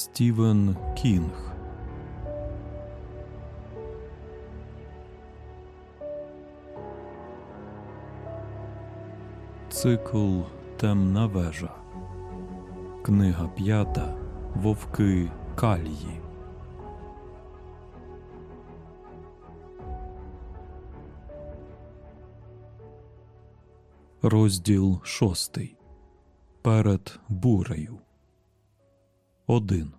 Стівен Кінг Цикл Темна вежа. Книга п'ята Вовки Калії. Розділ шостий. Перед бурею. Один.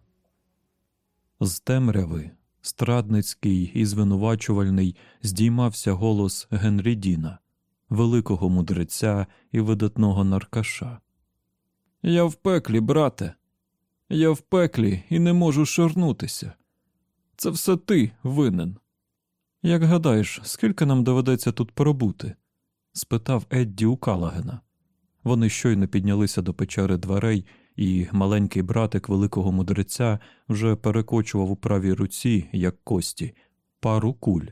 З темряви страдницький і звинувачувальний здіймався голос Генрі Діна, великого мудреця і видатного наркаша. Я в пеклі, брате. Я в пеклі і не можу шарнутися. Це все ти винен. Як гадаєш, скільки нам доведеться тут пробути? спитав Едді у Калагена. Вони щойно піднялися до печери дверей, і маленький братик великого мудреця вже перекочував у правій руці, як кості, пару куль.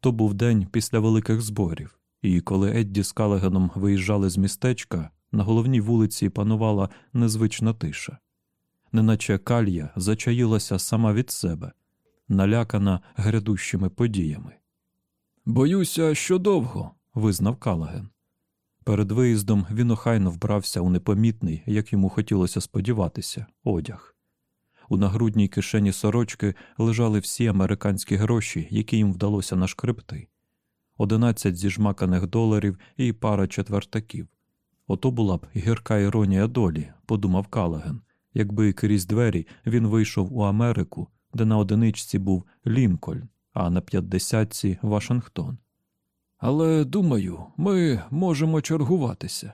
То був день після великих зборів, і коли Едді з Калагеном виїжджали з містечка, на головній вулиці панувала незвична тиша, неначе калія зачаїлася сама від себе, налякана грядущими подіями. Боюся, що довго, визнав Калаген. Перед виїздом він охайно вбрався у непомітний, як йому хотілося сподіватися, одяг. У нагрудній кишені сорочки лежали всі американські гроші, які їм вдалося нашкребти одинадцять зіжмаканих доларів і пара четвертаків. Ото була б гірка іронія долі, подумав Калаген, якби крізь двері він вийшов у Америку, де на одиничці був Лінкольн, а на п'ятдесятці Вашингтон. Але думаю, ми можемо чергуватися.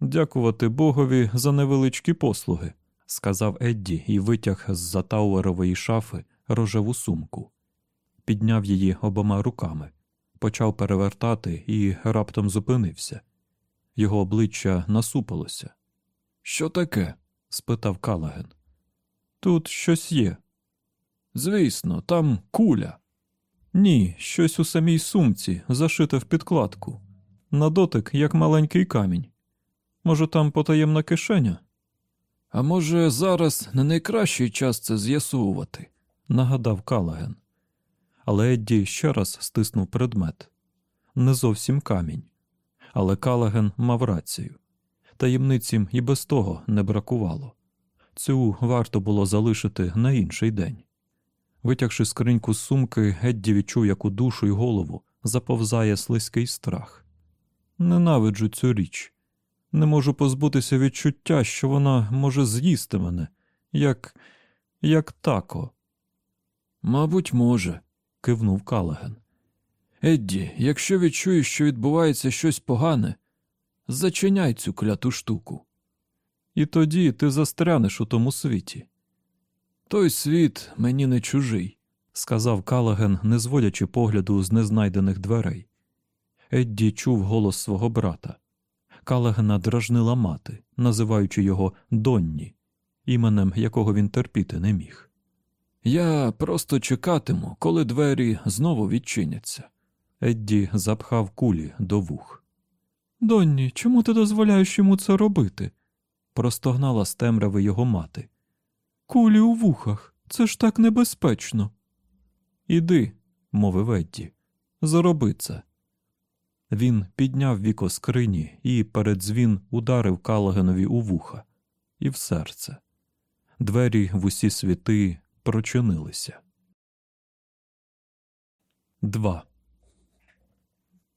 Дякувати Богові за невеличкі послуги, сказав Едді і витяг з за тауерової шафи рожеву сумку, підняв її обома руками, почав перевертати і раптом зупинився. Його обличчя насупилося. Що таке? спитав Калаген. Тут щось є. Звісно, там куля. Ні, щось у самій сумці, зашите в підкладку. На дотик, як маленький камінь. Може, там потаємна кишеня? А може, зараз не найкращий час це з'ясовувати, нагадав Калаген. Але Едді ще раз стиснув предмет не зовсім камінь. Але Калаген мав рацію. Таємницям і без того не бракувало. Цю варто було залишити на інший день. Витягши скриньку з сумки, Едді відчув, як у душу й голову заповзає слизький страх. Ненавиджу цю річ. Не можу позбутися відчуття, що вона може з'їсти мене, як як тако. Мабуть, може, кивнув Калаген. Едді, якщо відчуєш, що відбувається щось погане, зачиняй цю кляту штуку. І тоді ти застрянеш у тому світі. Той світ мені не чужий, сказав Калаген, не зводячи погляду з незнайдених дверей. Едді чув голос свого брата. Калагена дражнила мати, називаючи його Донні, іменем якого він терпіти не міг. Я просто чекатиму, коли двері знову відчиняться. Едді запхав кулі до вух. Донні, чому ти дозволяєш йому це робити? простогнала з темряви його мати. Кулі у вухах, це ж так небезпечно. Іди, мовив Едді, зроби це. Він підняв віко скрині і перед дзвін ударив Калагенові у вуха і в серце. Двері в усі світи прочинилися. 2.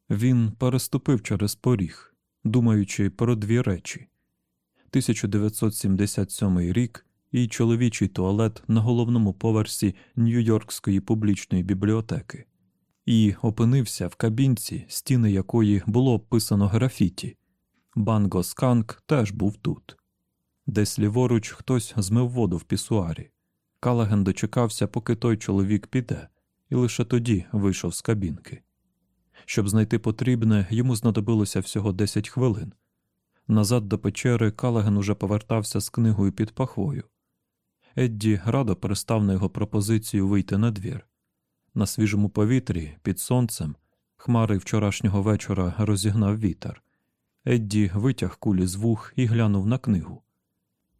Він переступив через поріг, думаючи про дві речі 1977 рік і чоловічий туалет на головному поверсі Нью-Йоркської публічної бібліотеки, і опинився в кабінці, стіни якої було описано графіті. Банго Сканк теж був тут. Десь ліворуч хтось змив воду в пісуарі. Калаген дочекався, поки той чоловік піде, і лише тоді вийшов з кабінки. Щоб знайти потрібне, йому знадобилося всього 10 хвилин. Назад до печери Калаген уже повертався з книгою під пахвою. Едді радо пристав на його пропозицію вийти на двір. На свіжому повітрі, під сонцем, хмари вчорашнього вечора розігнав вітер. Едді витяг кулі з вух і глянув на книгу.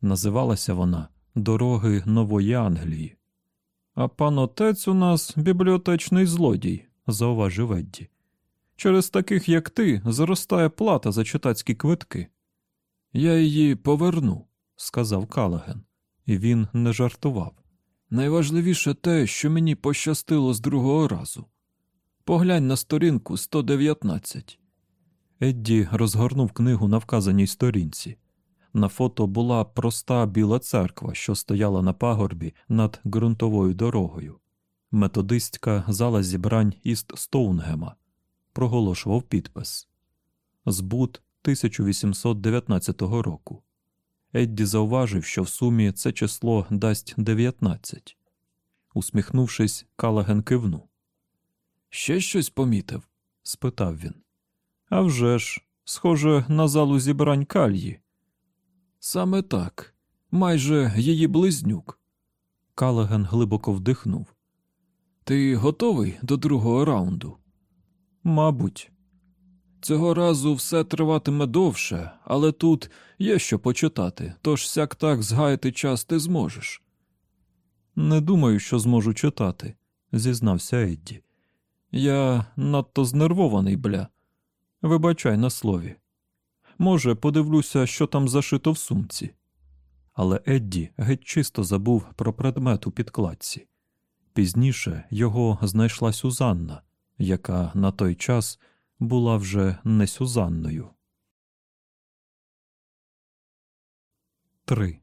Називалася вона дороги Нової Англії. А пан отець у нас бібліотечний злодій, зауважив Едді. Через таких, як ти, зростає плата за читацькі квитки. Я її поверну, сказав Калаген, і він не жартував. Найважливіше те, що мені пощастило з другого разу. Поглянь на сторінку 119. Едді розгорнув книгу на вказаній сторінці. На фото була проста біла церква, що стояла на пагорбі над ґрунтовою дорогою. Методистська зала зібрань Іст Стоунгема проголошував підпис Збут 1819 року. Едді зауважив, що в сумі це число дасть 19. Усміхнувшись, Калаген кивнув. Ще щось помітив? спитав він. «А вже ж, схоже на залу зібрань кальї. Саме так, майже її близнюк. Калаген глибоко вдихнув. Ти готовий до другого раунду? Мабуть. Цього разу все триватиме довше, але тут є що почитати, тож сяк так згаяти час ти зможеш. Не думаю, що зможу читати, зізнався Едді. Я надто знервований, бля. Вибачай на слові. Може, подивлюся, що там зашито в сумці. Але Едді геть чисто забув про предмет у підкладці. Пізніше його знайшла Сюзанна, яка на той час була вже не Сюзанною. 3.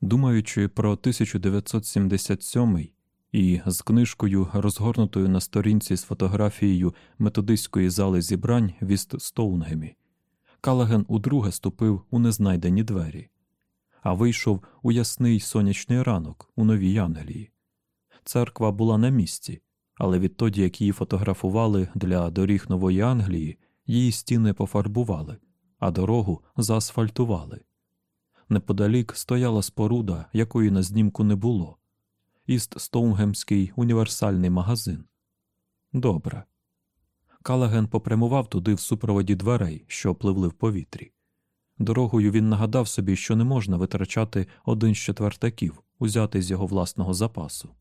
Думаючи про 1977 і з книжкою, розгорнутою на сторінці з фотографією методистської зали зібрань в Іст Стоунгемі, Калаген удруге ступив у незнайдені двері, а вийшов у ясний сонячний ранок у Новій Англії. Церква була на місці, але відтоді, як її фотографували для доріг Нової Англії, її стіни пофарбували, а дорогу заасфальтували. Неподалік стояла споруда, якої на знімку не було. Іст Стоунгемський універсальний магазин. Добре. Калаген попрямував туди в супроводі дверей, що пливли в повітрі. Дорогою він нагадав собі, що не можна витрачати один з четвертаків, узятий з його власного запасу.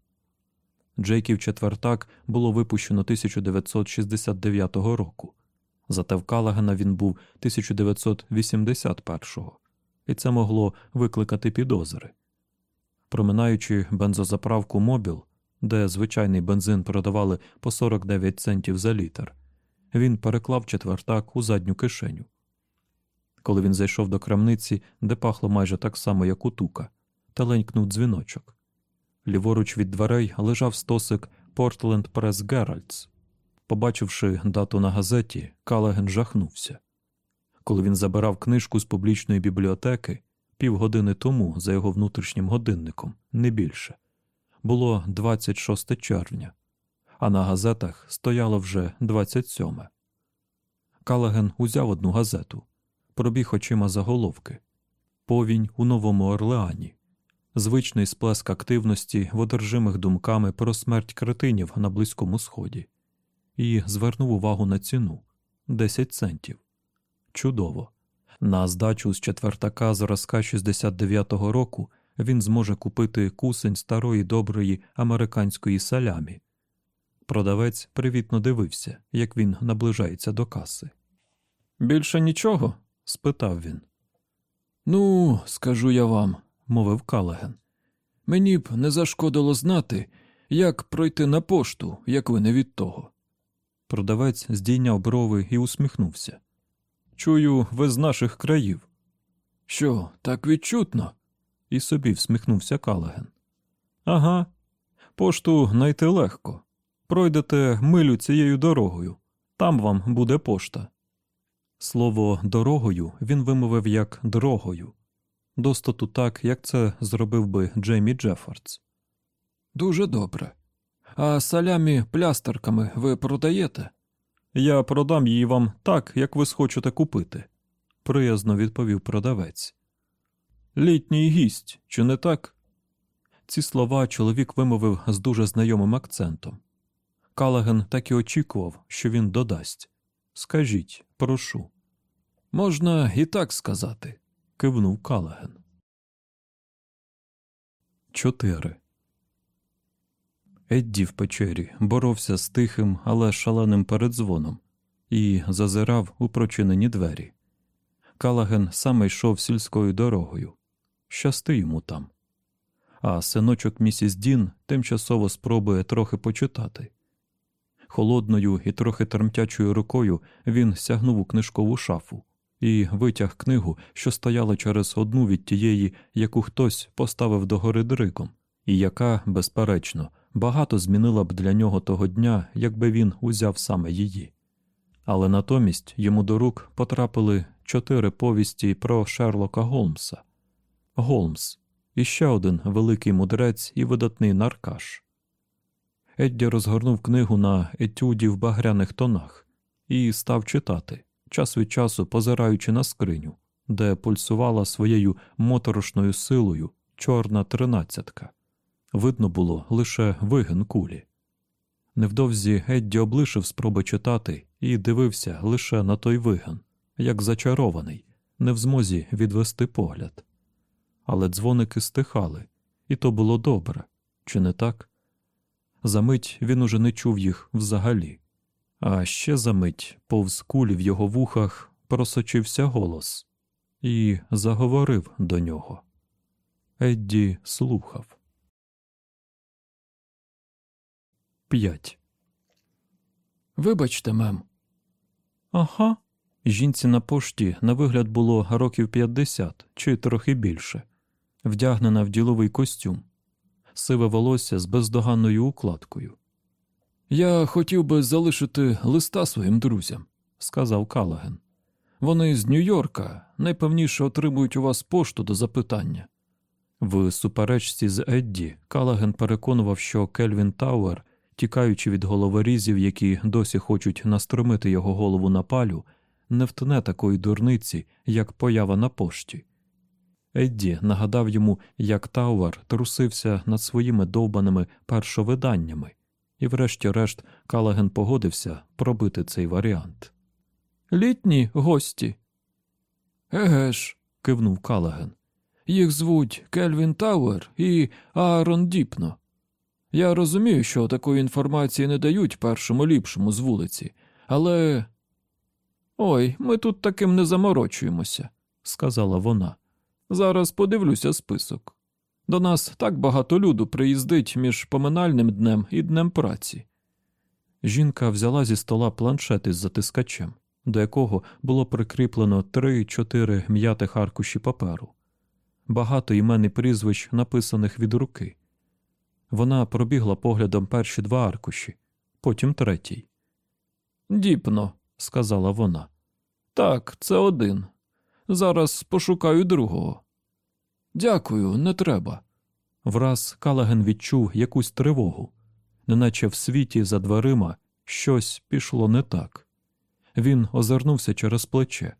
Джейків четвертак було випущено 1969 року, зате в Калагена він був 1981-го, і це могло викликати підозри. Проминаючи бензозаправку Мобіл, де звичайний бензин продавали по 49 центів за літр, він переклав четвертак у задню кишеню. Коли він зайшов до крамниці, де пахло майже так само, як у тука, таленькнув дзвіночок. Ліворуч від дверей лежав стосик Портленд Прес Геральдс. Побачивши дату на газеті, Калаген жахнувся. Коли він забирав книжку з публічної бібліотеки, півгодини тому за його внутрішнім годинником, не більше, було 26 червня, а на газетах стояло вже 27. Калаген узяв одну газету, пробіг очима заголовки Повінь у Новому Орлеані звичний сплеск активності в одержимих думками про смерть кретинів на Близькому Сході, і звернув увагу на ціну 10 центів. Чудово. На здачу з четвертака зразка 69-го року він зможе купити кусень старої доброї американської салямі. Продавець привітно дивився, як він наближається до каси. Більше нічого? спитав він. Ну, скажу я вам, мовив Калаген. Мені б не зашкодило знати, як пройти на пошту, як ви не від того. Продавець здійняв брови і усміхнувся. Чую, ви з наших країв. Що, так відчутно? І собі всміхнувся Калаген. Ага, пошту знайти легко. Пройдете милю цією дорогою, там вам буде пошта. Слово дорогою він вимовив як дорогою, достату так, як це зробив би Джеймі Джеффордс. Дуже добре. А салямі плястерками ви продаєте? Я продам її вам так, як ви схочете купити, приязно відповів продавець. Літній гість, чи не так? Ці слова чоловік вимовив з дуже знайомим акцентом. Калаген так і очікував, що він додасть. Скажіть, прошу. Можна і так сказати, кивнув Калаген. Чотири. Едді в печері боровся з тихим, але шаленим передзвоном і зазирав у прочинені двері. Калаген саме йшов сільською дорогою. Щасти йому там. А синочок місіс Дін тимчасово спробує трохи почитати. Холодною і трохи тремтячою рукою він сягнув у книжкову шафу і витяг книгу, що стояла через одну від тієї, яку хтось поставив догори дриком, і яка, безперечно, багато змінила б для нього того дня, якби він узяв саме її. Але натомість йому до рук потрапили чотири повісті про Шерлока Голмса. Голмс іще один великий мудрець і видатний наркаш. Едді розгорнув книгу на етюді в багряних тонах і став читати, час від часу позираючи на скриню, де пульсувала своєю моторошною силою чорна тринадцятка. Видно було лише вигин кулі. Невдовзі Едді облишив спроби читати і дивився лише на той вигин, як зачарований, не в змозі відвести погляд. Але дзвоники стихали, і то було добре, чи не так? Замить він уже не чув їх взагалі, а ще за мить повз кулі в його вухах просочився голос і заговорив до нього. Едді слухав. П'ять. Вибачте, мем. Ага. Жінці на пошті на вигляд було років 50 чи трохи більше, вдягнена в діловий костюм, сиве волосся з бездоганною укладкою. Я хотів би залишити листа своїм друзям, сказав Калаген. Вони з Нью-Йорка найпевніше отримують у вас пошту до запитання. В суперечці з Едді Калаген переконував, що Кельвін Тауер, тікаючи від головорізів, які досі хочуть настромити його голову на палю, не втне такої дурниці, як поява на пошті. Едді нагадав йому, як Тауер трусився над своїми довбаними першовиданнями, і, врешті-решт, Калаген погодився пробити цей варіант. Літні гості. Еге ж, кивнув Калаген. Їх звуть Кельвін Тауер і Аарон Діпно. Я розумію, що такої інформації не дають першому ліпшому з вулиці, але. Ой, ми тут таким не заморочуємося, сказала вона. Зараз подивлюся список. До нас так багато люду приїздить між поминальним днем і днем праці. Жінка взяла зі стола планшет із затискачем, до якого було прикріплено три-чотири м'ятих аркуші паперу, багато імен і прізвищ, написаних від руки. Вона пробігла поглядом перші два аркуші, потім третій. Діпно, сказала вона. Так, це один. Зараз пошукаю другого. Дякую, не треба. Враз Калаген відчув якусь тривогу, неначе в світі за дверима щось пішло не так. Він озирнувся через плече,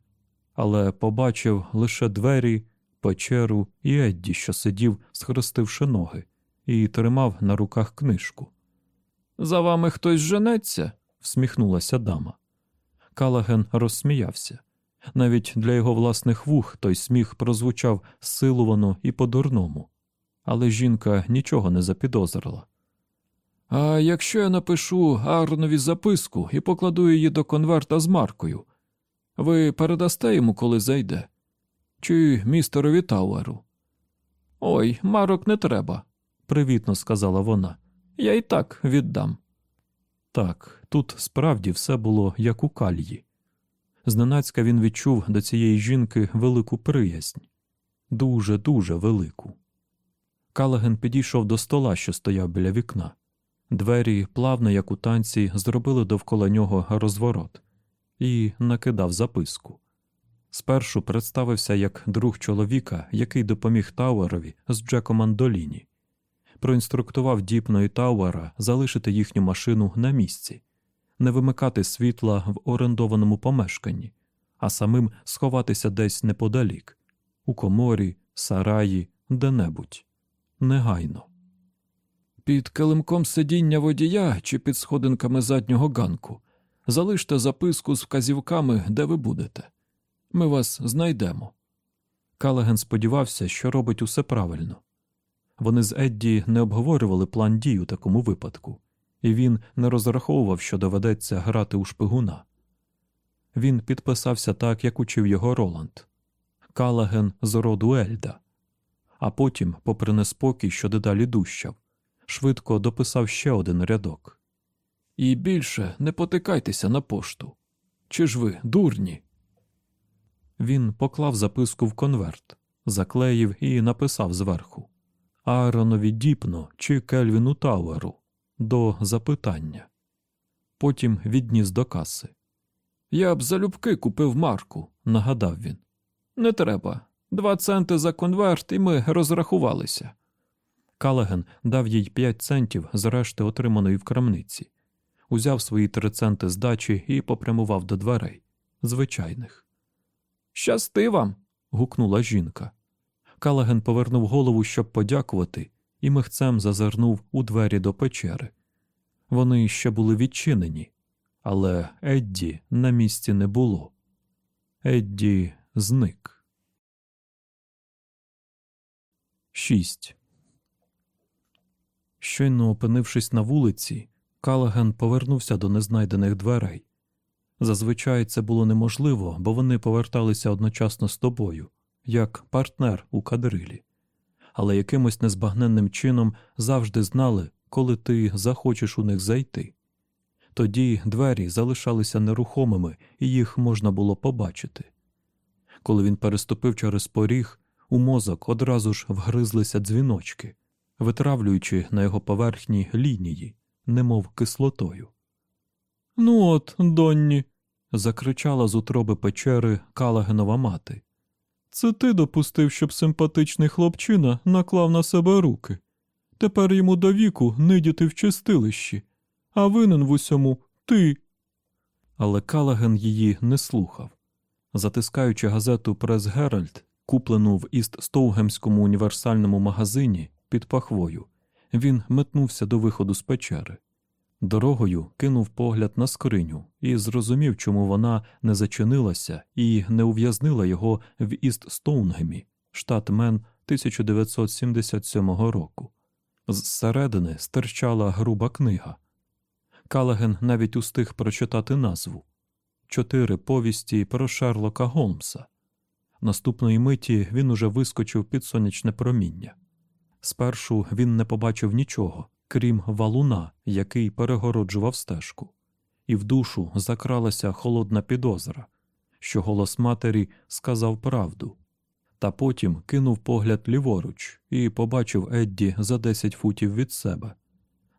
але побачив лише двері, печеру і Едді, що сидів, схрестивши ноги, і тримав на руках книжку. За вами хтось женеться? всміхнулася дама. Калаген розсміявся. Навіть для його власних вух той сміх прозвучав силувано і по-дурному, але жінка нічого не запідозрила. А якщо я напишу Арнові записку і покладу її до конверта з маркою, ви передасте йому, коли зайде? Чи містерові Тауеру? Ой, марок не треба, привітно сказала вона. Я і так віддам. Так, тут справді все було як у кальї. Зненацька він відчув до цієї жінки велику приязнь, дуже, дуже велику. Калаген підійшов до стола, що стояв біля вікна. Двері, плавно, як у танці, зробили довкола нього розворот і накидав записку. Спершу представився як друг чоловіка, який допоміг Тауерові з Джеком Андоліні, проінструктував Діпно і Тауера залишити їхню машину на місці, не вимикати світла в орендованому помешканні, а самим сховатися десь неподалік, у коморі, сараї, де-небудь. Негайно. Під килимком сидіння водія чи під сходинками заднього ганку залиште записку з вказівками, де ви будете. Ми вас знайдемо. Калаген сподівався, що робить усе правильно. Вони з Едді не обговорювали план дій у такому випадку, і він не розраховував, що доведеться грати у шпигуна. Він підписався так, як учив його Роланд Калаген з роду Ельда, а потім, попри неспокій, що дедалі дужчав, швидко дописав ще один рядок. І більше не потикайтеся на пошту. Чи ж ви дурні? Він поклав записку в конверт, заклеїв і написав зверху Ааронові Діпно чи Кельвіну Тауеру до запитання. Потім відніс до каси. Я б залюбки купив марку, нагадав він. Не треба. Два центи за конверт, і ми розрахувалися. Калаген дав їй п'ять центів з решти отриманої в крамниці, узяв свої три центи здачі і попрямував до дверей звичайних. Щасти вам. гукнула жінка. Калаген повернув голову, щоб подякувати, і михцем зазирнув у двері до печери. Вони ще були відчинені, але Едді на місці не було. Едді зник. 6. Щойно опинившись на вулиці, Калаген повернувся до незнайдених дверей. Зазвичай це було неможливо, бо вони поверталися одночасно з тобою, як партнер у кадрилі, але якимось незбагненним чином завжди знали, коли ти захочеш у них зайти. Тоді двері залишалися нерухомими і їх можна було побачити. Коли він переступив через поріг, у мозок одразу ж вгризлися дзвіночки, витравлюючи на його поверхні лінії, немов кислотою. Ну от, Донні, закричала з утроби печери Калагенова мати. Це ти допустив, щоб симпатичний хлопчина наклав на себе руки. Тепер йому до віку нидіти в чистилищі, а винен в усьому ти. Але Калаген її не слухав. Затискаючи газету Прес Геральд, куплену в Іст Стоугемському універсальному магазині під пахвою, він метнувся до виходу з печери. Дорогою кинув погляд на скриню і зрозумів, чому вона не зачинилася і не ув'язнила його в Іст Стоунгемі, штат Мен 1977 року. Зсередини стирчала груба книга. Калаген навіть устиг прочитати назву чотири повісті про Шерлока Голмса. Наступної миті він уже вискочив під сонячне проміння. Спершу він не побачив нічого, крім валуна, який перегороджував стежку, і в душу закралася холодна підозра, що голос матері сказав правду, та потім кинув погляд ліворуч і побачив Едді за десять футів від себе,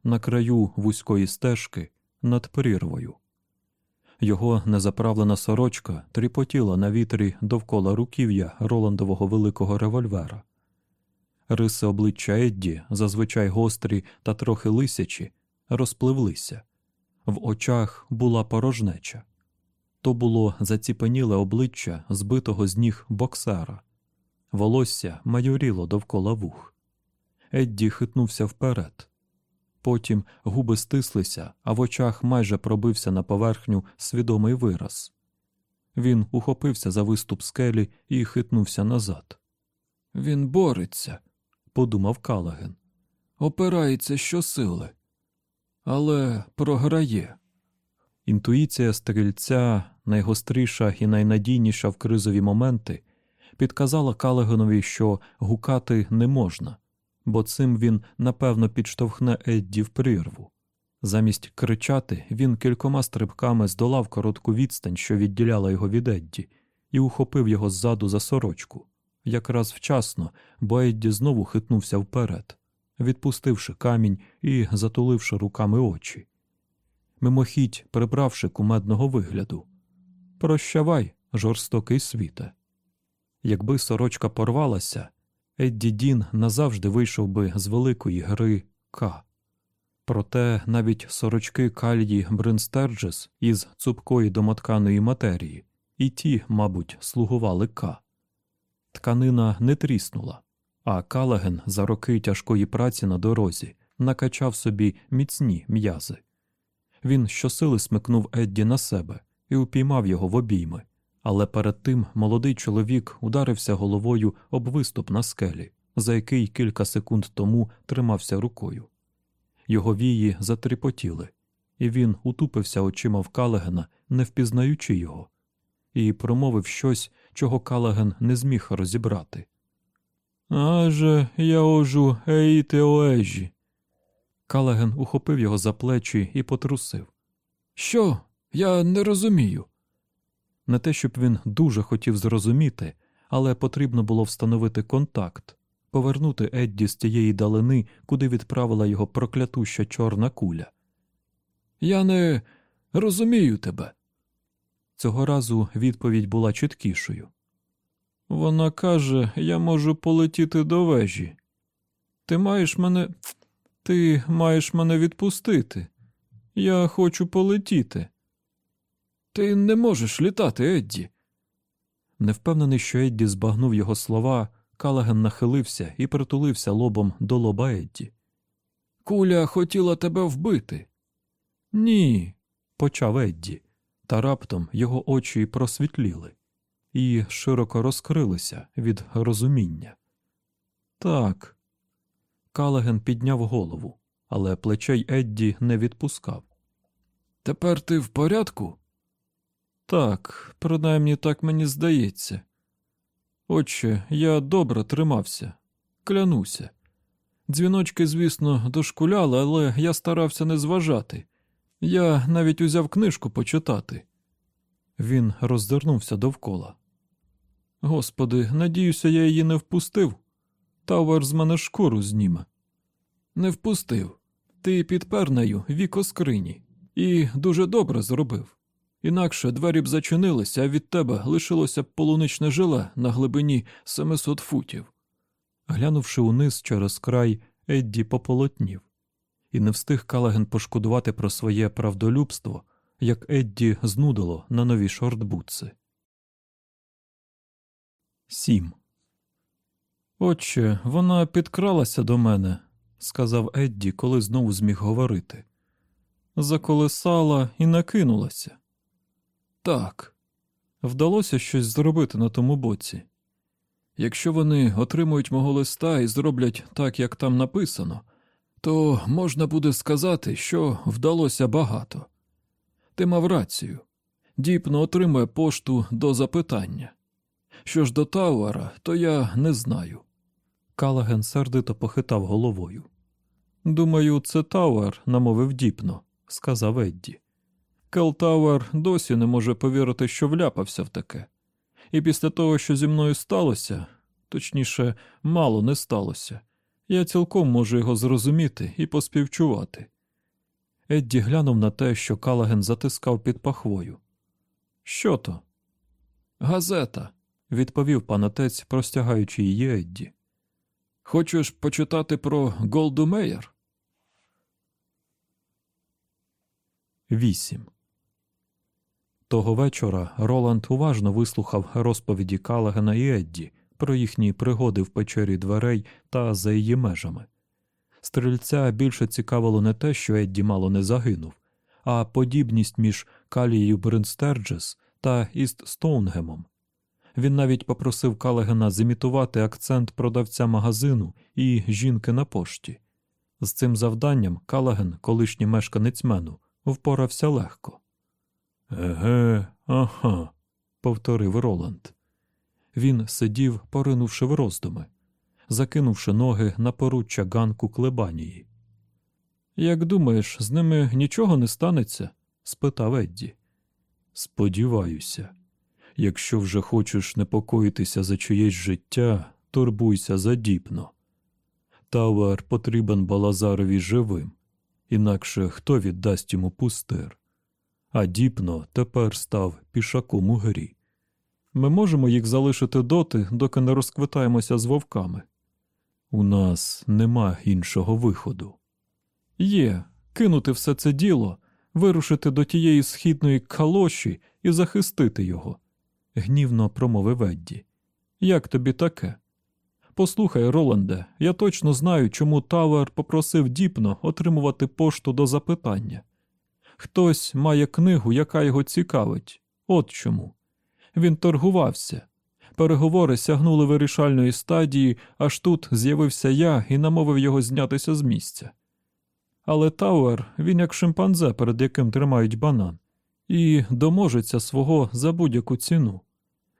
на краю вузької стежки над прірвою. Його незаправлена сорочка тріпотіла на вітрі довкола руків'я Роландового великого револьвера. Риси обличчя Едді, зазвичай гострі та трохи лисячі, розпливлися. В очах була порожнеча. То було заціпеніле обличчя збитого з ніг боксера. Волосся майоріло довкола вух. Едді хитнувся вперед. Потім губи стислися, а в очах майже пробився на поверхню свідомий вираз. Він ухопився за виступ скелі і хитнувся назад. Він бореться, подумав Калаген. Опирається щосили, але програє. Інтуїція стрільця, найгостріша і найнадійніша в кризові моменти, підказала Калагенові, що гукати не можна, бо цим він напевно підштовхне Едді в прірву. Замість кричати він кількома стрибками здолав коротку відстань, що відділяла його від Едді, і ухопив його ззаду за сорочку якраз вчасно, бо Едді знову хитнувся вперед, відпустивши камінь і затуливши руками очі. Мимохідь прибравши кумедного вигляду. Прощавай, жорстокий світе. Якби сорочка порвалася, Едді Дін назавжди вийшов би з великої гри К. Проте навіть сорочки кальї Бринстерджес із цупкої домотканої матерії, і ті, мабуть, слугували К. Тканина не тріснула, а Калаген за роки тяжкої праці на дорозі накачав собі міцні м'язи. Він щосили смикнув Едді на себе і упіймав його в обійми, але перед тим молодий чоловік ударився головою об виступ на скелі, за який кілька секунд тому тримався рукою. Його вії затріпотіли, і він утупився очима в Калагена, не впізнаючи його, і промовив щось, чого Калаген не зміг розібрати. Аже я ожу еїте оежі. Калаген ухопив його за плечі і потрусив. Що? Я не розумію. Не те, щоб він дуже хотів зрозуміти, але потрібно було встановити контакт, повернути Едді з тієї далини, куди відправила його проклятуща чорна куля. Я не розумію тебе. Цього разу відповідь була чіткішою. Вона каже, я можу полетіти до вежі. Ти маєш мене. Ти маєш мене відпустити. Я хочу полетіти. Ти не можеш літати, Едді. Невпевнений, що Едді збагнув його слова, Калаген нахилився і притулився лобом до лоба Едді. Куля хотіла тебе вбити. Ні, почав Едді, та раптом його очі просвітліли і широко розкрилися від розуміння. Так. Калаген підняв голову, але плечей Едді не відпускав. Тепер ти в порядку? Так, принаймні так мені здається. Отче, я добре тримався, клянуся. Дзвіночки, звісно, дошкуляли, але я старався не зважати. Я навіть узяв книжку почитати. Він роздернувся довкола. Господи, надіюся, я її не впустив. Тавер з мене шкуру зніме. Не впустив. Ти підпер нею віко скрині. І дуже добре зробив. Інакше двері б зачинилися, а від тебе лишилося б полуничне жиле на глибині 700 футів. Глянувши униз через край, Едді пополотнів, і не встиг Калаген пошкодувати про своє правдолюбство, як Едді знудило на нові шортбутси. Сім. Отче, вона підкралася до мене, сказав Едді, коли знову зміг говорити. Заколисала і накинулася. Так, вдалося щось зробити на тому боці. Якщо вони отримують мого листа і зроблять так, як там написано, то можна буде сказати, що вдалося багато. Ти мав рацію. Діпно отримує пошту до запитання. Що ж до Тауера, то я не знаю. Калаген сердито похитав головою. Думаю, це Тауер, намовив Діпно, сказав Едді. Кел, Тауер досі не може повірити, що вляпався в таке. І після того, що зі мною сталося, точніше, мало не сталося, я цілком можу його зрозуміти і поспівчувати. Едді глянув на те, що Калаген затискав під пахвою. Що то? Газета, відповів панотець, простягаючи її Едді. Хочеш почитати про Голду Мейер? Вісім. Того вечора Роланд уважно вислухав розповіді Калагена і Едді про їхні пригоди в печері дверей та за її межами. Стрільця більше цікавило не те, що Едді мало не загинув, а подібність між Калією Бринстерджес та Іст Стоунгемом. Він навіть попросив Калагена зімітувати акцент продавця магазину і жінки на пошті. З цим завданням Калаген, колишній мешканець мену, впорався легко. Еге, ага, повторив Роланд. Він сидів, поринувши в роздуми, закинувши ноги на поруччя ганку клебанії. Як думаєш, з ними нічого не станеться? спитав Едді. Сподіваюся, якщо вже хочеш непокоїтися за чиєсь життя, турбуйся задібно. Тауер потрібен Балазарові живим, інакше хто віддасть йому пустир а діпно тепер став пішаком у грі. Ми можемо їх залишити доти, доки не розквитаємося з вовками. У нас нема іншого виходу. Є кинути все це діло, вирушити до тієї східної калоші і захистити його, гнівно промовив Едді. Як тобі таке? Послухай, Роланде, я точно знаю, чому Тауер попросив Діпно отримувати пошту до запитання. Хтось має книгу, яка його цікавить. От чому. Він торгувався, переговори сягнули вирішальної стадії, аж тут з'явився я і намовив його знятися з місця. Але Тауер, він як шимпанзе, перед яким тримають банан, і доможеться свого за будь-яку ціну.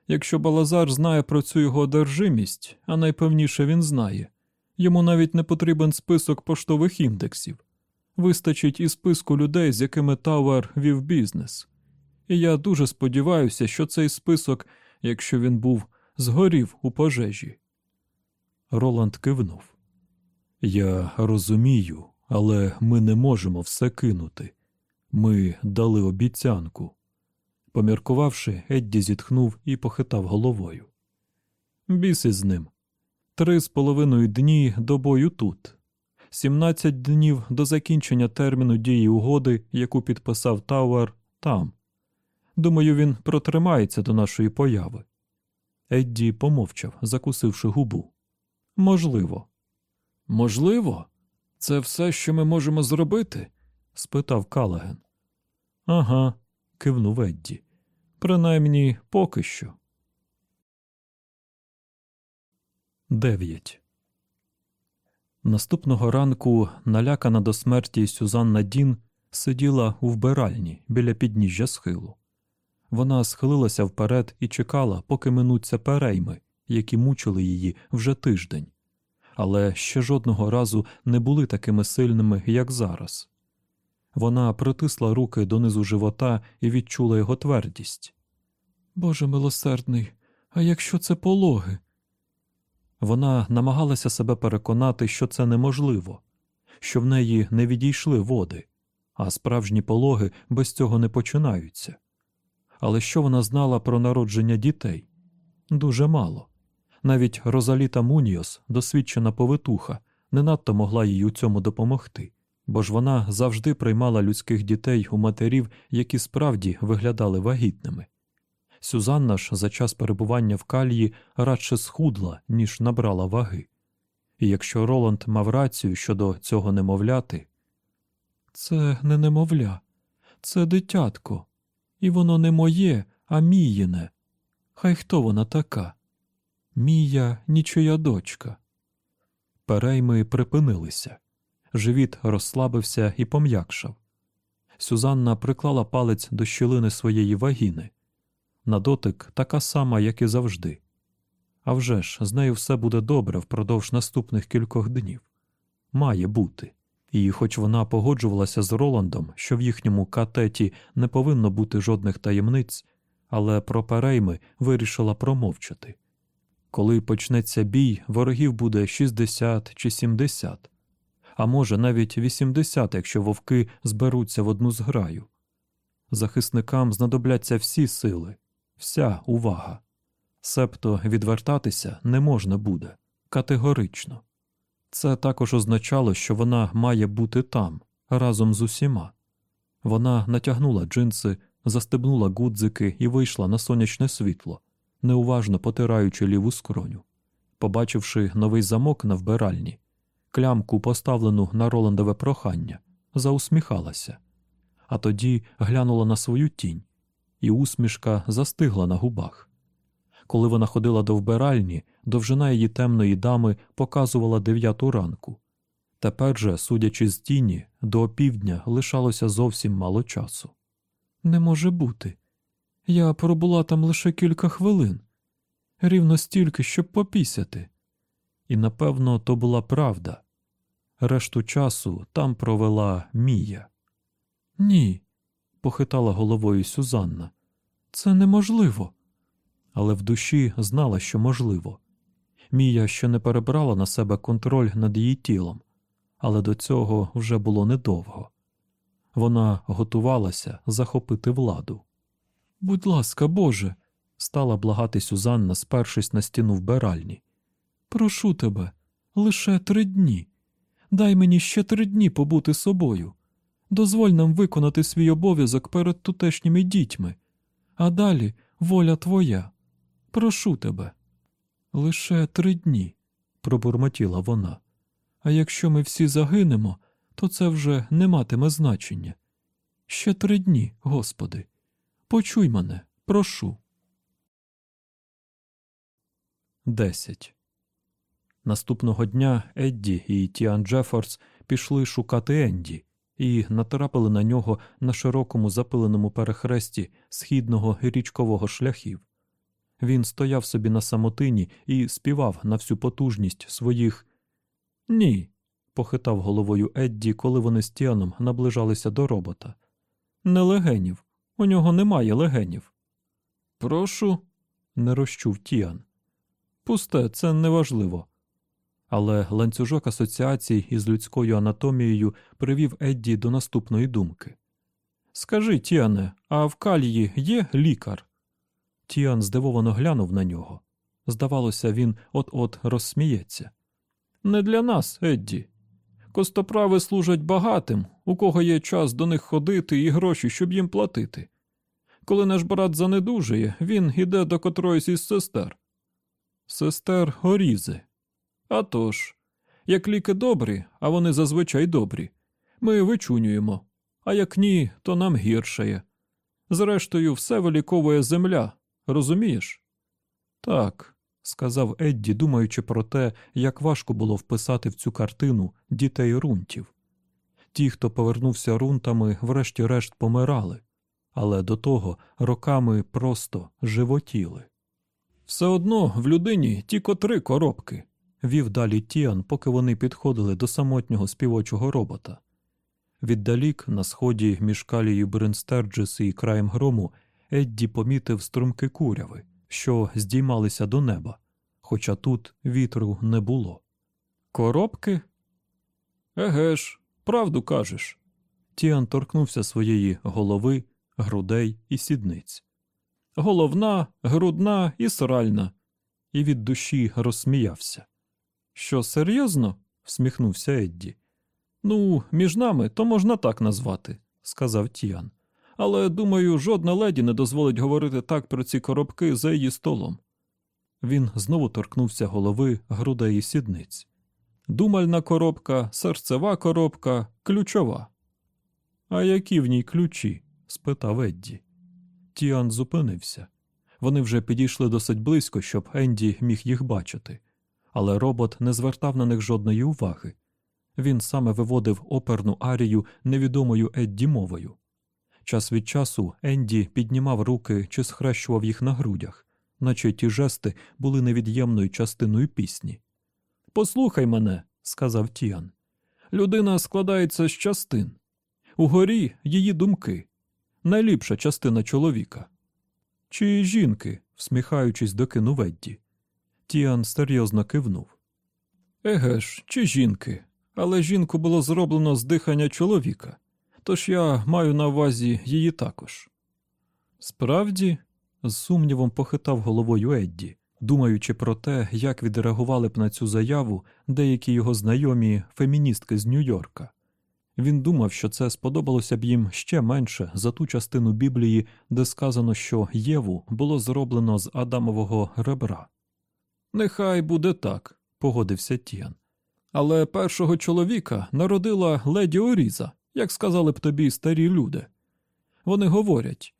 Якщо Балазар знає про цю його одержимість, а найпевніше він знає, йому навіть не потрібен список поштових індексів. Вистачить і списку людей, з якими Тауер вів бізнес. І я дуже сподіваюся, що цей список, якщо він був, згорів у пожежі. Роланд кивнув. Я розумію, але ми не можемо все кинути. Ми дали обіцянку. Поміркувавши, Едді зітхнув і похитав головою. Біс із ним. Три з половиною дні до бою тут, сімнадцять днів до закінчення терміну дії угоди, яку підписав Тауер, там. Думаю, він протримається до нашої появи. Едді помовчав, закусивши губу. Можливо. Можливо, це все, що ми можемо зробити? спитав Калаген. Ага, кивнув Едді. Принаймні поки що. 9. Наступного ранку налякана до смерті Сюзанна Дін сиділа у вбиральні біля підніжжя схилу. Вона схилилася вперед і чекала, поки минуться перейми, які мучили її вже тиждень, але ще жодного разу не були такими сильними, як зараз. Вона притисла руки донизу живота і відчула його твердість. Боже милосердний, а якщо це пологи? Вона намагалася себе переконати, що це неможливо, що в неї не відійшли води, а справжні пологи без цього не починаються. Але що вона знала про народження дітей? Дуже мало. Навіть Розаліта Муніос, досвідчена повитуха, не надто могла їй у цьому допомогти, бо ж вона завжди приймала людських дітей у матерів, які справді виглядали вагітними. Сюзанна ж за час перебування в калії радше схудла, ніж набрала ваги. І якщо Роланд мав рацію щодо цього немовляти, це не немовля, це дитятко, і воно не моє, а міїне. Хай хто вона така? Мія нічия дочка. Перейми припинилися. Живіт розслабився і пом'якшав. Сюзанна приклала палець до щілини своєї вагіни. На дотик така сама, як і завжди. А вже ж, з нею все буде добре впродовж наступних кількох днів. Має бути. І, хоч вона погоджувалася з Роландом, що в їхньому катеті не повинно бути жодних таємниць, але про перейми вирішила промовчати. Коли почнеться бій, ворогів буде 60 чи 70, а може навіть 80, якщо вовки зберуться в одну зграю. Захисникам знадобляться всі сили, вся увага. Себто відвертатися не можна буде категорично. Це також означало, що вона має бути там, разом з усіма. Вона натягнула джинси, застебнула гудзики і вийшла на сонячне світло, неуважно потираючи ліву скроню. Побачивши новий замок на вбиральні, клямку, поставлену на Роландове прохання, заусміхалася, а тоді глянула на свою тінь, і усмішка застигла на губах. Коли вона ходила до вбиральні, довжина її темної дами показувала дев'яту ранку. Тепер же, судячи з тіні, до опівдня лишалося зовсім мало часу. Не може бути. Я пробула там лише кілька хвилин, рівно стільки, щоб попісяти. І напевно то була правда. Решту часу там провела Мія. Ні, похитала головою Сюзанна. Це неможливо. Але в душі знала, що можливо. Мія ще не перебрала на себе контроль над її тілом, але до цього вже було недовго. Вона готувалася захопити владу. Будь ласка, Боже, стала благати Сюзанна, спершись на стіну вбиральні. Прошу тебе, лише три дні. Дай мені ще три дні побути собою. Дозволь нам виконати свій обов'язок перед тутешніми дітьми, а далі воля твоя. Прошу тебе. Лише три дні, пробурмотіла вона. А якщо ми всі загинемо, то це вже не матиме значення. Ще три дні, Господи. Почуй мене, прошу. 10. Наступного дня Едді і Тіан Джефордс пішли шукати Енді і натрапили на нього на широкому запиленому перехресті східного річкового шляхів. Він стояв собі на самотині і співав на всю потужність своїх Ні. похитав головою Едді, коли вони з Тіаном наближалися до робота. Не легенів. У нього немає легенів. Прошу, не розчув Тіан. Пусте, це неважливо. Але ланцюжок асоціацій із людською анатомією привів Едді до наступної думки. Скажи, Тіане, а в калії є лікар? Тіан здивовано глянув на нього. Здавалося, він от-от розсміється. Не для нас, Едді. Костоправи служать багатим, у кого є час до них ходити і гроші, щоб їм платити. Коли наш брат занедужує, він іде до котроїсь із сестер. Сестер Горізи. А тож, як ліки добрі, а вони зазвичай добрі, ми вичунюємо, а як ні, то нам гіршає. Зрештою, все виліковує земля, розумієш? Так, сказав Едді, думаючи про те, як важко було вписати в цю картину дітей рунтів. Ті, хто повернувся рунтами, врешті-решт помирали, але до того роками просто животіли. Все одно в людині тільки три коробки, вів далі Тіан, поки вони підходили до самотнього співочого робота. Віддалік, на сході між калією Бринстерджес і краєм грому, Едді помітив струмки куряви, що здіймалися до неба, хоча тут вітру не було. Коробки? Еге ж, правду кажеш. Тіан торкнувся своєї голови, грудей і сідниць. Головна, грудна і сральна, і від душі розсміявся. Що, серйозно? всміхнувся Едді. Ну, між нами то можна так назвати, сказав Тіан. Але, думаю, жодна леді не дозволить говорити так про ці коробки за її столом. Він знову торкнувся голови, грудей і сідниць. Думальна коробка, серцева коробка, ключова. А які в ній ключі? спитав Едді. Тіан зупинився. Вони вже підійшли досить близько, щоб Енді міг їх бачити, але робот не звертав на них жодної уваги. Він саме виводив оперну арію невідомою Едді мовою. Час від часу Енді піднімав руки чи схрещував їх на грудях, наче ті жести були невід'ємною частиною пісні. Послухай мене, сказав Тіан. Людина складається з частин. Угорі її думки, найліпша частина чоловіка. Чи жінки, всміхаючись, докинув Едді. Тіан серйозно кивнув. Еге ж, чи жінки, але жінку було зроблено з дихання чоловіка, тож я маю на увазі її також. Справді, з сумнівом похитав головою Едді, думаючи про те, як відреагували б на цю заяву деякі його знайомі феміністки з Нью-Йорка. Він думав, що це сподобалося б їм ще менше за ту частину Біблії, де сказано, що Єву було зроблено з Адамового ребра. Нехай буде так, погодився Тіан. Але першого чоловіка народила леді Оріза, як сказали б тобі старі люди. Вони говорять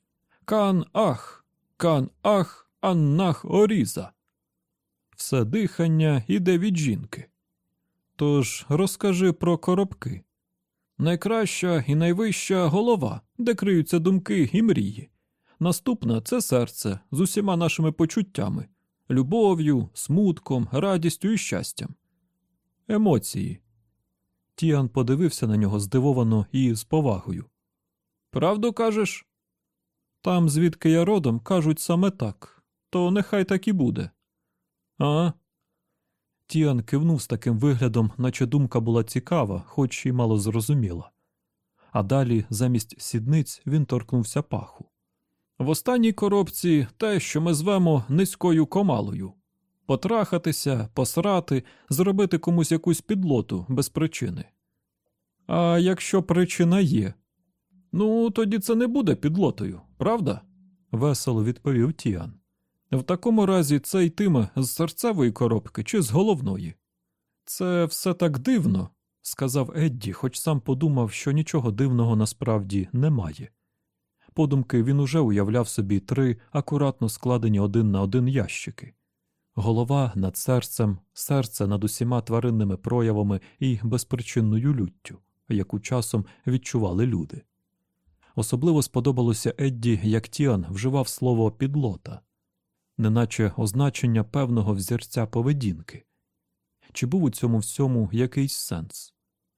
Кан ах, кан ах, аннах Оріза. Все дихання іде від жінки. Тож розкажи про коробки. Найкраща і найвища голова, де криються думки і мрії. Наступна це серце з усіма нашими почуттями любов'ю, смутком, радістю і щастям. Емоції. Тіан подивився на нього здивовано і з повагою. Правду кажеш? Там, звідки я родом, кажуть саме так, то нехай так і буде. А? Тіан кивнув з таким виглядом, наче думка була цікава, хоч і мало зрозуміла. А далі, замість сідниць, він торкнувся паху. В останній коробці те, що ми звемо низькою комалою потрахатися, посрати, зробити комусь якусь підлоту без причини. А якщо причина є, ну тоді це не буде підлотою, правда? весело відповів Тіан. В такому разі це йтиме з серцевої коробки чи з головної. Це все так дивно, сказав Едді, хоч сам подумав, що нічого дивного насправді немає. Подумки він уже уявляв собі три акуратно складені один на один ящики. Голова над серцем, серце над усіма тваринними проявами і безпричинною люттю, яку часом відчували люди. Особливо сподобалося Едді, як Тіан вживав слово підлота, неначе означення певного взірця поведінки. Чи був у цьому всьому якийсь сенс?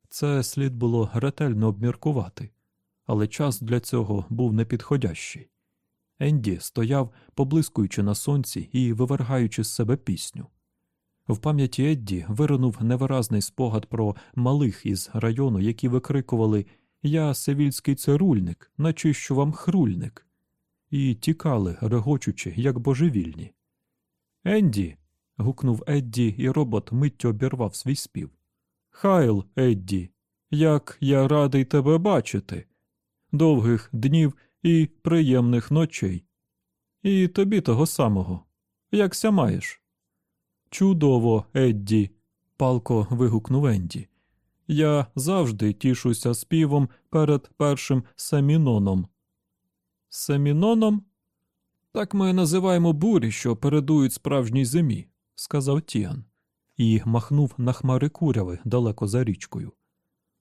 Це слід було ретельно обміркувати, але час для цього був непідходящий. Енді стояв, поблискуючи на сонці і вивергаючи з себе пісню. В пам'яті Едді виринув невиразний спогад про малих із району, які викрикували Я севільський цирульник, начищу вам хрульник, і тікали, регочучи, як божевільні. Енді. гукнув Едді, і робот миттю обірвав свій спів. Хайл, Едді, як я радий тебе бачити. Довгих днів і приємних ночей. І тобі того самого. Якся маєш? Чудово, Едді, палко вигукнув Енді. Я завжди тішуся співом перед першим семіноном. Семіноном? Так ми називаємо бурі, що передують справжній зимі, сказав Тіан, і махнув на хмари куряви далеко за річкою.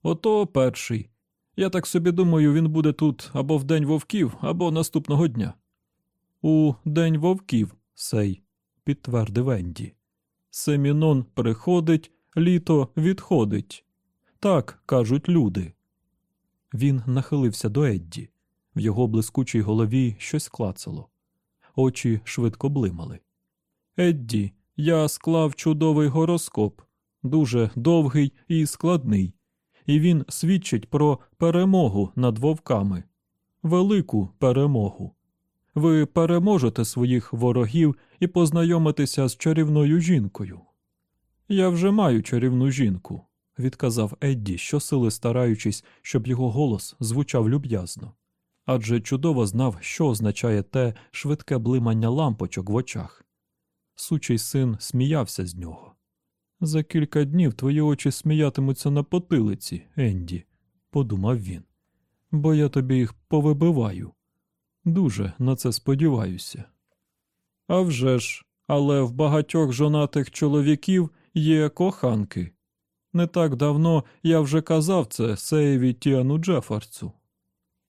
Ото перший. Я так собі думаю, він буде тут або в день вовків, або наступного дня. У день вовків, сей, підтвердив Енді. Семінон приходить, літо відходить. Так кажуть люди. Він нахилився до Едді. В його блискучій голові щось клацало. Очі швидко блимали. Едді, я склав чудовий гороскоп, дуже довгий і складний, і він свідчить про перемогу над вовками, велику перемогу. Ви переможете своїх ворогів і познайомитеся з чарівною жінкою. Я вже маю чарівну жінку, відказав Едді, щосили стараючись, щоб його голос звучав люб'язно. Адже чудово знав, що означає те швидке блимання лампочок в очах. Сучий син сміявся з нього. За кілька днів твої очі сміятимуться на потилиці, Енді, подумав він, бо я тобі їх повибиваю. Дуже на це сподіваюся. «А вже ж, але в багатьох жонатих чоловіків є коханки. Не так давно я вже казав це Сеєві Тіану Джефарцу.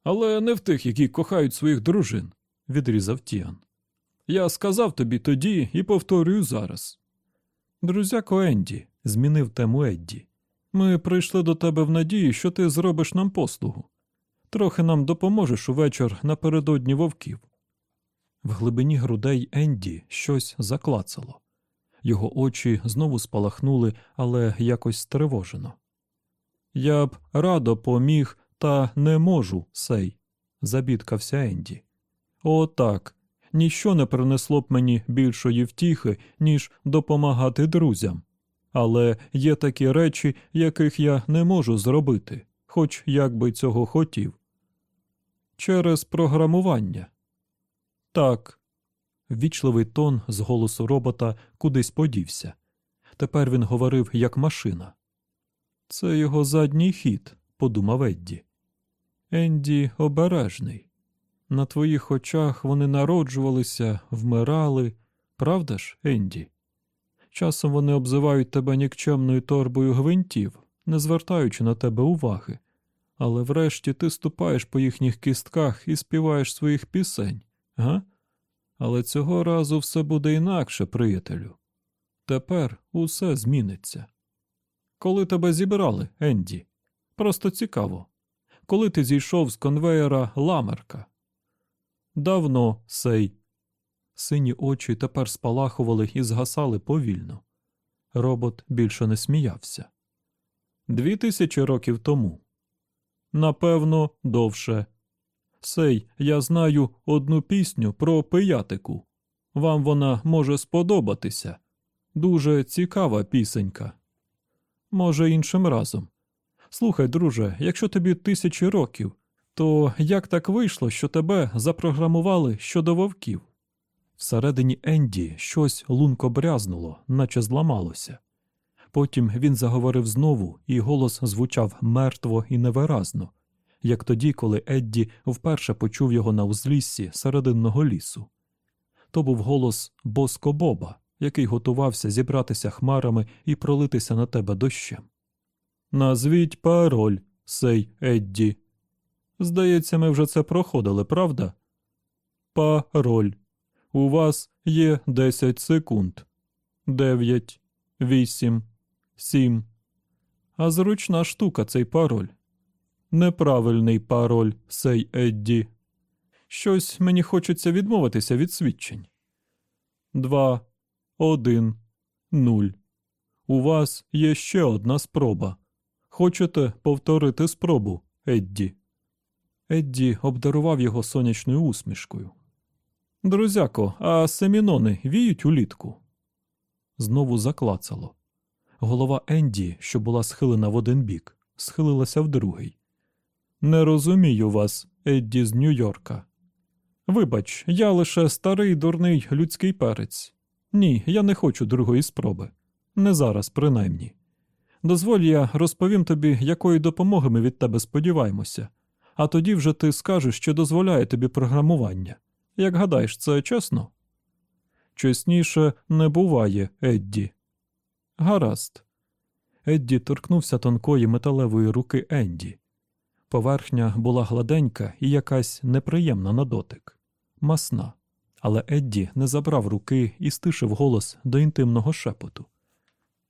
Але не в тих, які кохають своїх дружин, відрізав Тіан. Я сказав тобі тоді і повторюю зараз. Друзяко Енді, змінив тему Едді. Ми прийшли до тебе в надії, що ти зробиш нам послугу. Трохи нам допоможеш увечір напередодні вовків. В глибині грудей Енді щось заклацало. Його очі знову спалахнули, але якось стривожено. Я б радо поміг, та не можу, сей, забідкався Енді. О, так. Ніщо не принесло б мені більшої втіхи, ніж допомагати друзям. Але є такі речі, яких я не можу зробити, хоч як би цього хотів. Через програмування. Так. Ввічливий тон з голосу робота кудись подівся. Тепер він говорив як машина. Це його задній хід, подумав Едді. Енді обережний. На твоїх очах вони народжувалися, вмирали, правда ж, Енді? Часом вони обзивають тебе нікчемною торбою гвинтів, не звертаючи на тебе уваги, але врешті ти ступаєш по їхніх кістках і співаєш своїх пісень, га? Але цього разу все буде інакше, приятелю. Тепер усе зміниться. Коли тебе зібрали, Енді? Просто цікаво. Коли ти зійшов з конвеєра ламерка? Давно, сей. Сині очі тепер спалахували і згасали повільно. Робот більше не сміявся. Дві тисячі років тому. Напевно, довше. Сей, я знаю одну пісню про пиятику. Вам вона може сподобатися. Дуже цікава пісенька. Може, іншим разом. Слухай, друже, якщо тобі тисячі років, то як так вийшло, що тебе запрограмували щодо вовків? Всередині Енді щось лунко брязнуло, наче зламалося. Потім він заговорив знову, і голос звучав мертво і невиразно, як тоді, коли Едді вперше почув його на узліссі серединного лісу. То був голос Боско Боба, який готувався зібратися хмарами і пролитися на тебе дощем. Назвіть пароль, сей Едді. Здається, ми вже це проходили, правда? Пароль. У вас є 10 секунд. Дев'ять, вісім, сім. А зручна штука цей пароль. Неправильний пароль, сей Едді. Щось мені хочеться відмовитися від свідчень. Два, один, нуль. У вас є ще одна спроба. Хочете повторити спробу, Едді? Едді обдарував його сонячною усмішкою. Друзяко, а семінони віють улітку? Знову заклацало. Голова Енді, що була схилена в один бік, схилилася в другий. Не розумію вас, Едді з Нью-Йорка. Вибач, я лише старий дурний людський перець. Ні, я не хочу другої спроби. Не зараз, принаймні. Дозволь я розповім тобі, якої допомоги ми від тебе сподіваємося, а тоді вже ти скажеш, що дозволяє тобі програмування. Як гадаєш, це чесно? Чесніше не буває, Едді. Гаразд. Едді торкнувся тонкої металевої руки Енді. Поверхня була гладенька і якась неприємна на дотик, масна. Але Едді не забрав руки і стишив голос до інтимного шепоту.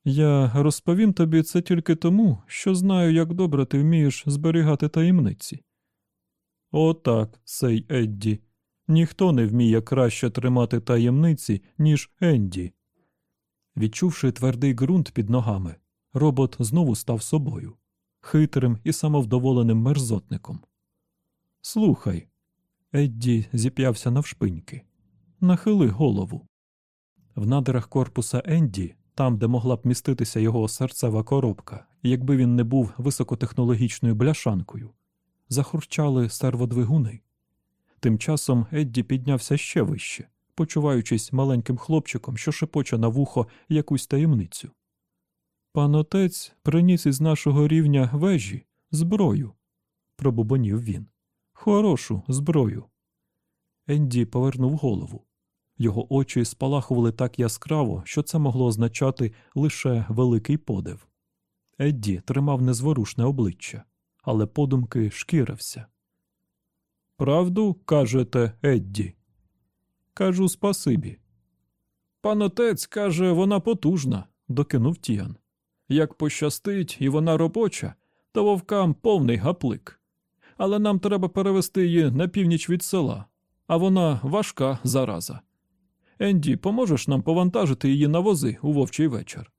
Я розповім тобі це тільки тому, що знаю, як добре ти вмієш зберігати таємниці. Отак, сей Едді. Ніхто не вміє краще тримати таємниці, ніж Енді. Відчувши твердий ґрунт під ногами, робот знову став собою, хитрим і самовдоволеним мерзотником. Слухай, Едді зіп'явся навшпиньки. Нахили голову. В надрах корпуса Енді, там, де могла б міститися його серцева коробка, якби він не був високотехнологічною бляшанкою, захурчали серводвигуни. Тим часом Едді піднявся ще вище, почуваючись маленьким хлопчиком, що шепоче на вухо якусь таємницю. Пан отець приніс із нашого рівня вежі зброю, пробубонів він. Хорошу зброю. Енді повернув голову. Його очі спалахували так яскраво, що це могло означати лише великий подив. Едді тримав незворушне обличчя, але подумки шкірився. Правду кажете, Едді? Кажу спасибі. Пан отець каже, вона потужна, докинув Тіан. Як пощастить і вона робоча, то вовкам повний гаплик. Але нам треба перевести її на північ від села, а вона важка зараза. Енді, поможеш нам повантажити її на вози у вовчий вечір?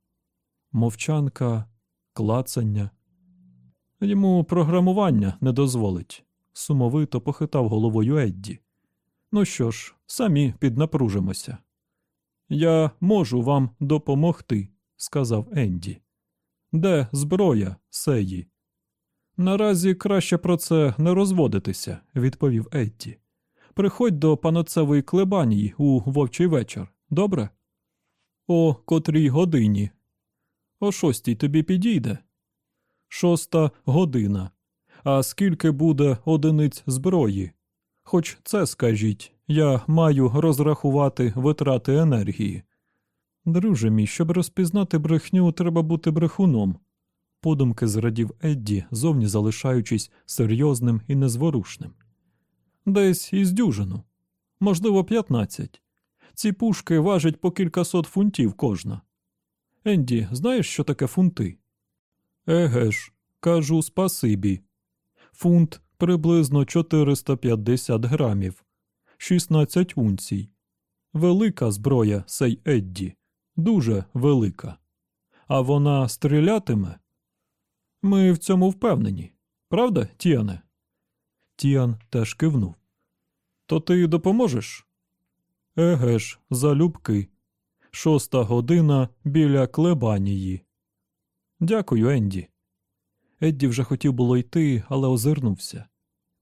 Мовчанка, клацання. Йому програмування не дозволить, сумовито похитав головою Едді. Ну що ж, самі піднапружимося. Я можу вам допомогти, сказав Енді. Де зброя, Сеї? Наразі краще про це не розводитися, відповів Едді. Приходь до паноцевої клебанії у вовчий вечір, добре? О котрій годині. О шостій тобі підійде. Шоста година. А скільки буде одиниць зброї? Хоч це скажіть, я маю розрахувати витрати енергії. Друже мій, щоб розпізнати брехню, треба бути брехуном. Подумки зрадів Едді, зовні залишаючись серйозним і незворушним. Десь із дюжину, можливо, п'ятнадцять. Ці пушки важать по кількасот фунтів кожна. Енді, знаєш, що таке фунти? Еге ж, кажу спасибі. Фунт приблизно 450 грамів, 16 унцій. Велика зброя, сей Едді, дуже велика. А вона стрілятиме? Ми в цьому впевнені. Правда, Тіане? Тіан теж кивнув. То ти допоможеш? Еге ж, залюбки. Шоста година біля клебанії. Дякую, Енді. Едді вже хотів було йти, але озирнувся.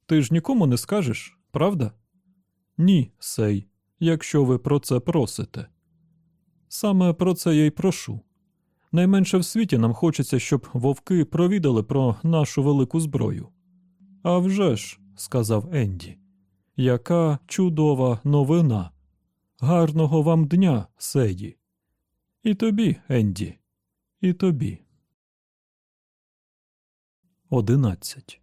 Ти ж нікому не скажеш, правда? Ні, сей, якщо ви про це просите. Саме про це я й прошу. Найменше в світі нам хочеться, щоб вовки провідали про нашу велику зброю. «А вже ж», – сказав Енді, яка чудова новина. Гарного вам дня, Седі. І тобі, Енді, і тобі. Одинадцять.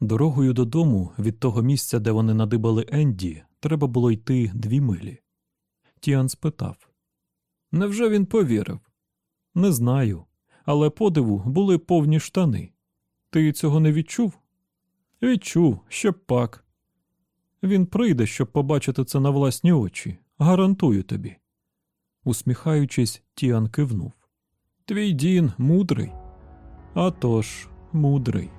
Дорогою додому від того місця, де вони надибали Енді, треба було йти дві милі. Тіан спитав Невже він повірив? Не знаю, але подиву були повні штани. Ти цього не відчув? Відчув, щоб пак. Він прийде, щоб побачити це на власні очі. Гарантую тобі. Усміхаючись, Тіан кивнув. Твій Дін мудрий. А тож, мудрий.